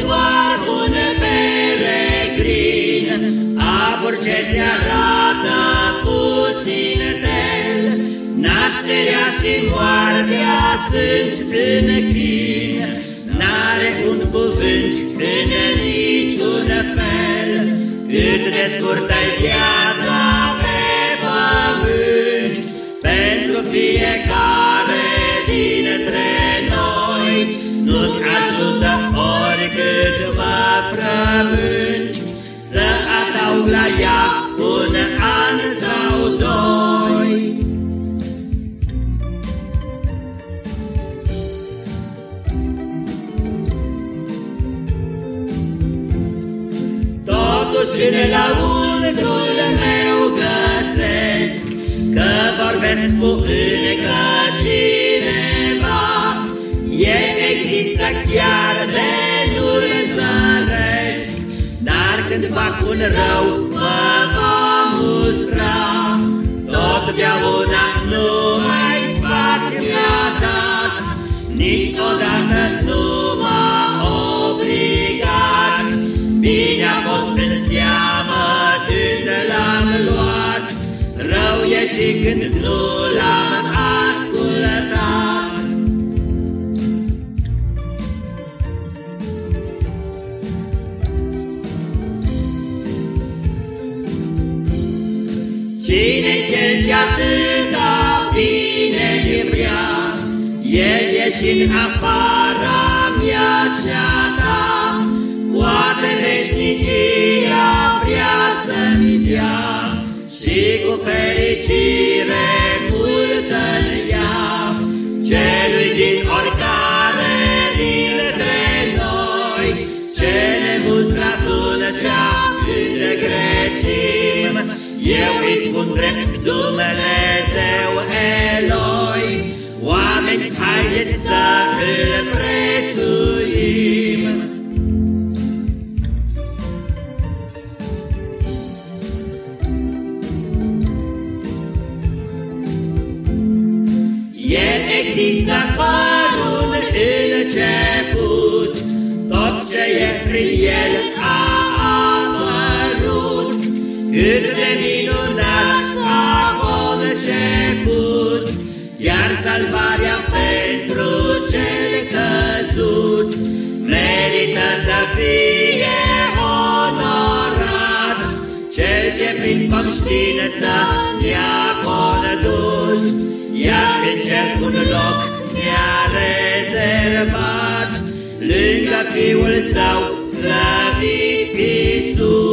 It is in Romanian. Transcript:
doar un peregrin, abur ce se arată puțin tel. Nașterea și moartea sunt în chin, N-are un cuvânt în niciun fel, Cât de scurtă-i viața adaug la ea un an sau doi. Totuși în lăuntrul meu găsesc Că vorbesc cu încă cineva El există chiar de fac un rău mă va mustra Totdeauna nu mai sfat mi-a dat. Niciodată nu m-a obligat. Bine a fost în seamă când l-am luat. Rău e și când nu cel ce atâta bine îi vrea, El e și în afara mea și a ta, Poate veșnicia vrea să-mi dea, Și cu fericire drept Dumnezeu Eloi Oameni, haideți să îl prețuim. El există fără un început Tot ce e prin El a apărut. Cât de minunat salvarea pentru cel căzut. Merită să fie onorat Cel ce prin conștiință ne-a condus. Iar în cer un loc ne-a rezervat Lângă Fiul Său slăvit Iisus